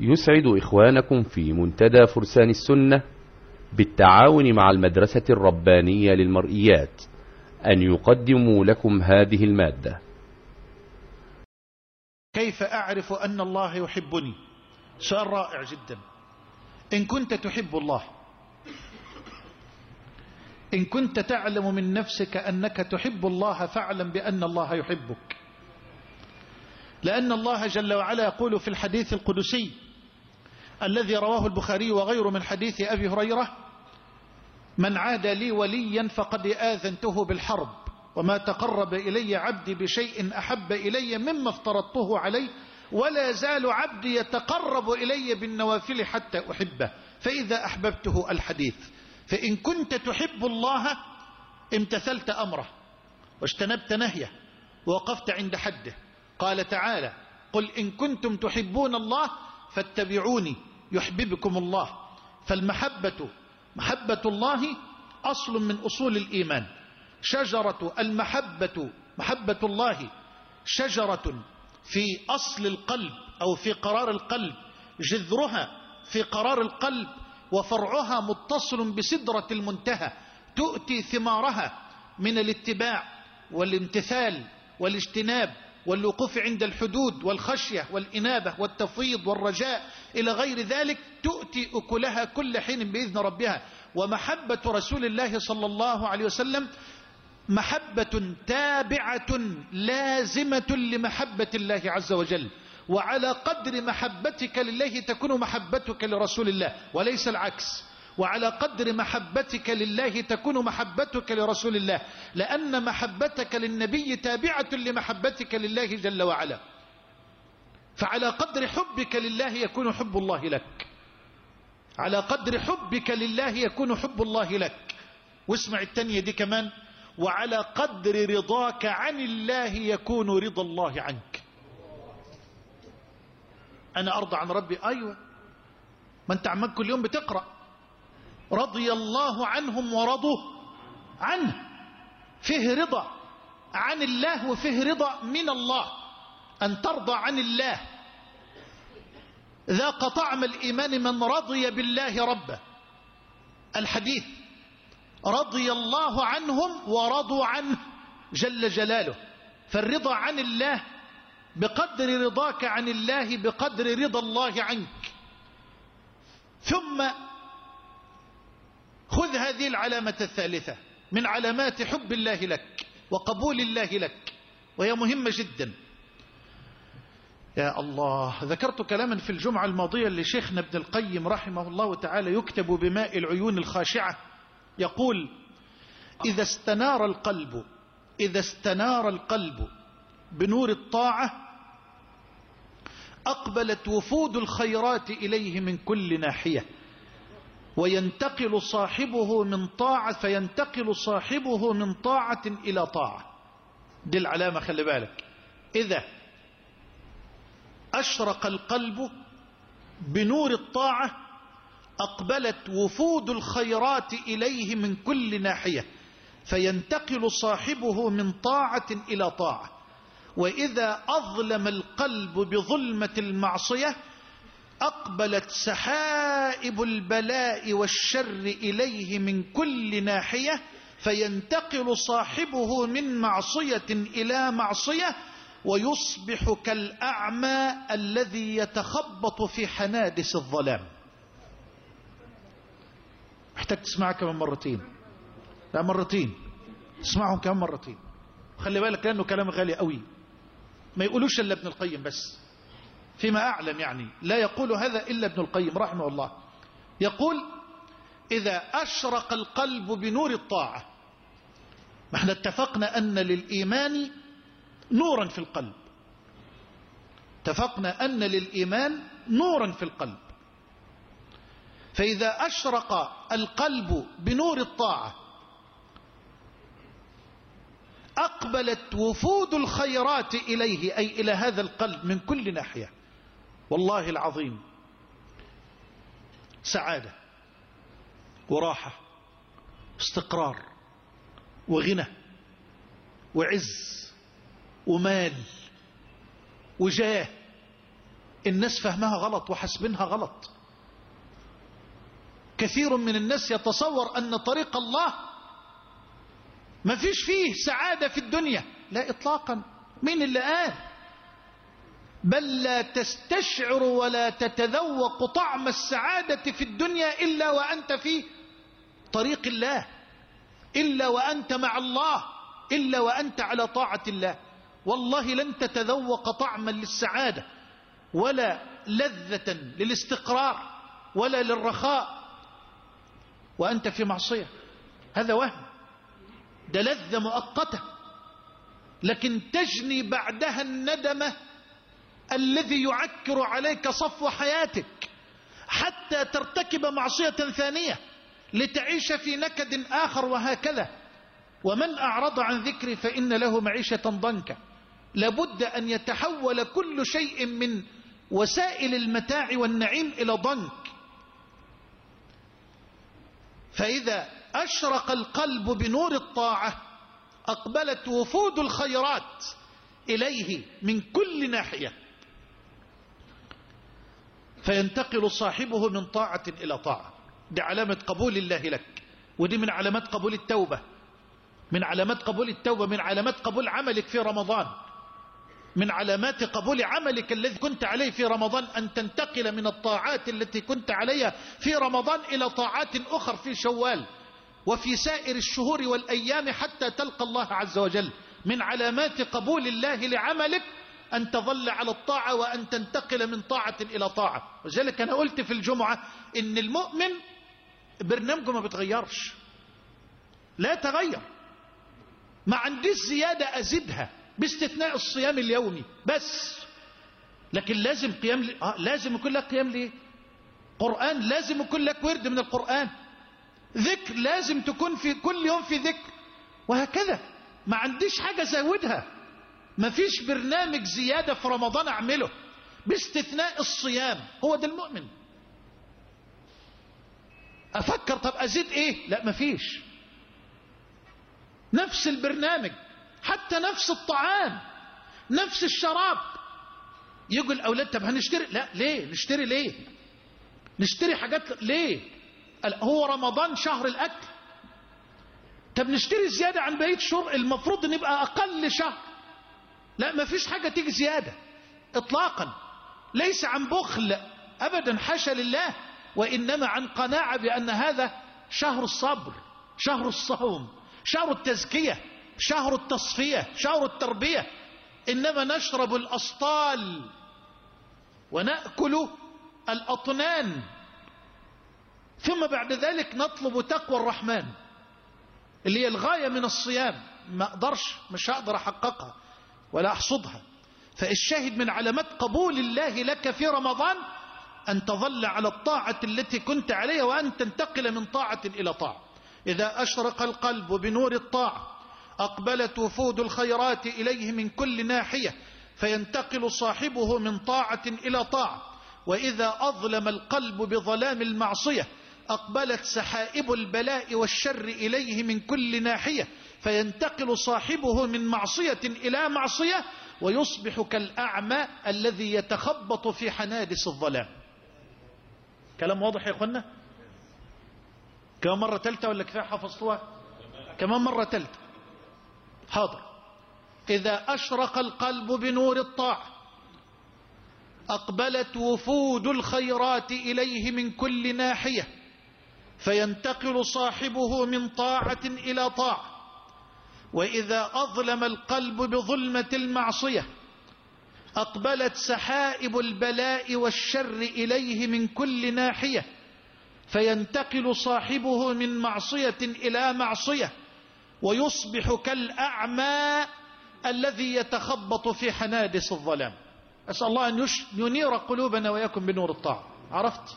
يسعد إخوانكم في منتدى فرسان السنة بالتعاون مع المدرسة الربانية للمرئيات أن يقدموا لكم هذه المادة. كيف أعرف أن الله يحبني؟ سؤال رائع جدا. إن كنت تحب الله إن كنت تعلم من نفسك أنك تحب الله فاعلم بأن الله يحبك. لأن الله جل وعلا يقول في الحديث القدسي الذي رواه البخاري وغيره من حديث أبي هريرة من عاد لي وليا فقد آذنته بالحرب وما تقرب إلي عبدي بشيء أحب إلي مما افترضته عليه ولا زال عبدي يتقرب إلي بالنوافل حتى أحبه. فإذا أحببته الحديث فإن كنت تحب الله امتثلت أمره واجتنبت نهيه ووقفت عند حده. قال تعالى قل إن كنتم تحبون الله فاتبعوني يحببكم الله فالمحبة محبة الله أصل من أصول الإيمان شجرة المحبة محبة الله شجرة في أصل القلب أو في قرار القلب جذرها في قرار القلب وفرعها متصل بسدرة المنتهى تؤتي ثمارها من الاتباع والامتثال والاجتناب والوقوف عند الحدود والخشية والإنابة والتفويض والرجاء إلى غير ذلك تؤتي أكلها كل حين بإذن ربها. ومحبة رسول الله صلى الله عليه وسلم محبة تابعة لازمة لمحبة الله عز وجل. وعلى قدر محبتك لله تكون محبتك لرسول الله وليس العكس. وعلى قدر محبتك لله تكون محبتك لرسول الله. لأن محبتك للنبي تابعة لمحبتك لله جل وعلا. فعلى قدر حبك لله يكون حب الله لك. على قدر حبك لله يكون حب الله لك. واسمع التانية دي كمان. وعلى قدر رضاك عن الله يكون رضا الله عنك. أنا أرضى عن ربي. أيوة. ما أنت عمال كل يوم بتقرأ. رضي الله عنهم ورضوا عنه. فيه رضا عن الله وفيه رضا من الله. أن ترضى عن الله. ذاق طعم الإيمان من رضي بالله ربه. الحديث رضي الله عنهم ورضوا عنه جل جلاله. فالرضا عن الله بقدر رضاك عن الله بقدر رضا الله عنك. ثم خذ هذه العلامة الثالثة من علامات حب الله لك وقبول الله لك وهي مهمة جدا. يا الله ذكرت كلاما في الجمعة الماضية لشيخنا ابن القيم رحمه الله تعالى يكتب بماء العيون الخاشعة. يقول إذا استنار القلب إذا استنار القلب بنور الطاعة أقبلت وفود الخيرات إليه من كل ناحية. وينتقل صاحبه من طاعة فينتقل صاحبه من طاعة إلى طاعة. دي العلامة خلي بالك. إذا أشرق القلب بنور الطاعة أقبلت وفود الخيرات إليه من كل ناحية فينتقل صاحبه من طاعة إلى طاعة. وإذا أظلم القلب بظلمة المعصية أقبلت سحائب البلاء والشر إليه من كل ناحية فينتقل صاحبه من معصية إلى معصية ويصبح كالأعمى الذي يتخبط في حنادس الظلام. محتاج تسمعها كمان مرتين. لا مرتين. اسمعهم كمان مرتين. خلي بالك لأنه كلام غالي قوي. ما يقولوش إلا ابن القيم بس. فيما أعلم يعني. لا يقول هذا إلا ابن القيم رحمه الله. يقول إذا أشرق القلب بنور الطاعة ما إحنا اتفقنا أن للإيمان نورا في القلب. اتفقنا أن للإيمان نورا في القلب. فإذا أشرق القلب بنور الطاعة أقبلت وفود الخيرات إليه أي إلى هذا القلب من كل ناحية. والله العظيم سعادة وراحة استقرار وغنى وعز ومال وجاه. الناس فهمها غلط وحسبنها غلط. كثير من الناس يتصور أن طريق الله ما فيش فيه سعادة في الدنيا. لا إطلاقا. مين اللي قال بل لا تستشعر ولا تتذوق طعم السعادة في الدنيا إلا وأنت في طريق الله إلا وأنت مع الله إلا وأنت على طاعة الله. والله لن تتذوق طعما للسعادة ولا لذة للاستقرار ولا للرخاء وأنت في معصية. هذا وهم. ده لذة مؤقتة. لكن تجني بعدها الندمة الذي يعكر عليك صفو حياتك حتى ترتكب معصية ثانية لتعيش في نكد آخر وهكذا. ومن أعرض عن ذكري فإن له معيشة ضنكا. لابد أن يتحول كل شيء من وسائل المتاع والنعيم إلى ضنك. فإذا أشرق القلب بنور الطاعة أقبلت وفود الخيرات إليه من كل ناحية. فينتقل صاحبه من طاعة إلى طاعة. دي علامة قبول الله لك ودي من علامات قبول التوبة. من علامات قبول التوبة من علامات قبول عملك في رمضان. من علامات قبول عملك الذي كنت عليه في رمضان أن تنتقل من الطاعات التي كنت عليها في رمضان إلى طاعات أخر في شوال وفي سائر الشهور والأيام حتى تلقى الله عز وجل. من علامات قبول الله لعملك أن تظل على الطاعة وأن تنتقل من طاعة إلى طاعة. وذلك أنا قلت في الجمعة إن المؤمن برنامجه ما بتغيرش. لا تغير. ما عنديش زيادة أزيدها باستثناء الصيام اليومي بس. لكن لازم قيام ل... آه لازم يكون لك قيام ليه قرآن. لازم يكون لك ورد من القرآن. ذكر لازم تكون في كل يوم في ذكر. وهكذا. ما عنديش حاجة زودها ما فيش برنامج زيادة في رمضان أعمله باستثناء الصيام. هو ده المؤمن. أفكر طب أزيد إيه؟ لا ما فيش نفس البرنامج حتى نفس الطعام نفس الشراب. يقول الأولاد طب هنشتري؟ لا ليه؟ نشتري ليه؟ نشتري حاجات ليه؟ هو رمضان شهر الأكل. طب نشتري زيادة عن بقية الشهور المفروض نبقى أقل شهر. لا ما فيش حاجة تيجي زيادة. إطلاقا. ليس عن بخل أبدا حاشا لله وإنما عن قناعة بأن هذا شهر الصبر شهر الصوم شهر التزكية شهر التصفية شهر التربية. إنما نشرب الأسطال ونأكل الأطنان. ثم بعد ذلك نطلب تقوى الرحمن اللي هي الغاية من الصيام. ما أقدرش مش هقدر أحققها. ولا أحصدها. فالشاهد من علامات قبول الله لك في رمضان أن تظل على الطاعة التي كنت عليها وأن تنتقل من طاعة إلى طاعة. إذا أشرق القلب بنور الطاعة أقبلت وفود الخيرات إليه من كل ناحية فينتقل صاحبه من طاعة إلى طاعة. وإذا أظلم القلب بظلام المعصية أقبلت سحائب البلاء والشر إليه من كل ناحية. فينتقل صاحبه من معصية إلى معصية ويصبح كالأعمى الذي يتخبط في حنادس الظلام. كلام واضح يا أخوانا كمان مرة تالتة ولا كفاية حفظتوها؟ كمان مرة تالتة. حاضر. إذا أشرق القلب بنور الطاعة أقبلت وفود الخيرات إليه من كل ناحية فينتقل صاحبه من طاعة إلى طاعة. وإذا أظلم القلب بظلمة المعصية أقبلت سحائب البلاء والشر إليه من كل ناحية فينتقل صاحبه من معصية إلى معصية ويصبح كالأعمى الذي يتخبط في حنادس الظلام. أسأل الله أن ينير قلوبنا ويكن بنور الطاعة. عرفت؟